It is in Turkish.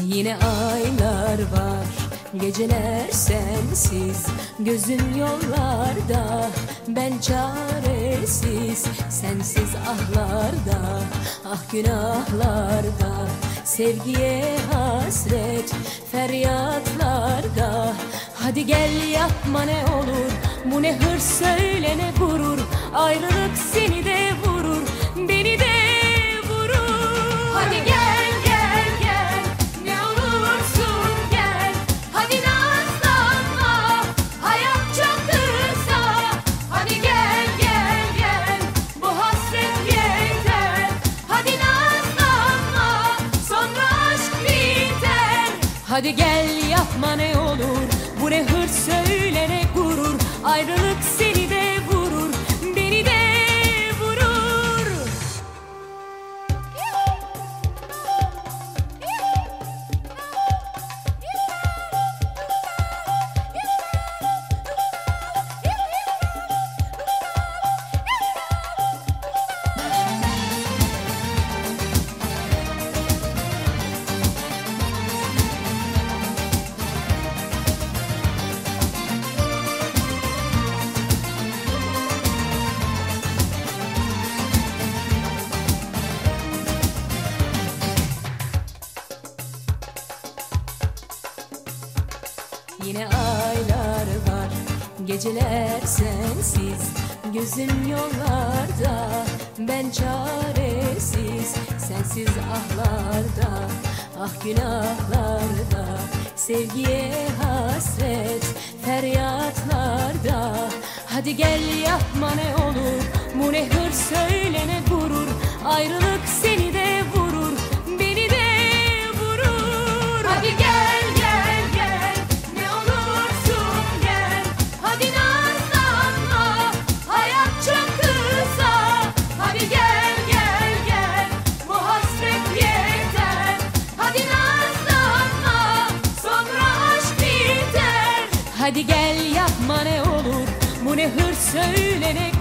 Yine aylar var Geceler sensiz. Gözün yollarda Ben çaresiz. Sensiz ahlarda Ah günahlarda. Sevgiye hasret Feryatlarda. Hadi gel yapma ne olur Bu ne hırs söyle ne gurur. Ayrılık seni de vurur. Beni de Hadi gel yapma ne olur. Bu ne hırs söyle ne gurur. Ayrılık seni Yine aylar var Geceler sensiz. Gözün yollarda Ben çaresiz. Sensiz ahlarda Ah günahlarda. Sevgiye hasret Feryatlarda. Hadi gel yapma ne olur Bu ne hırs söyle ne gurur. Ayrılık seni Hadi gel yapma ne olur Bu ne hırs söyle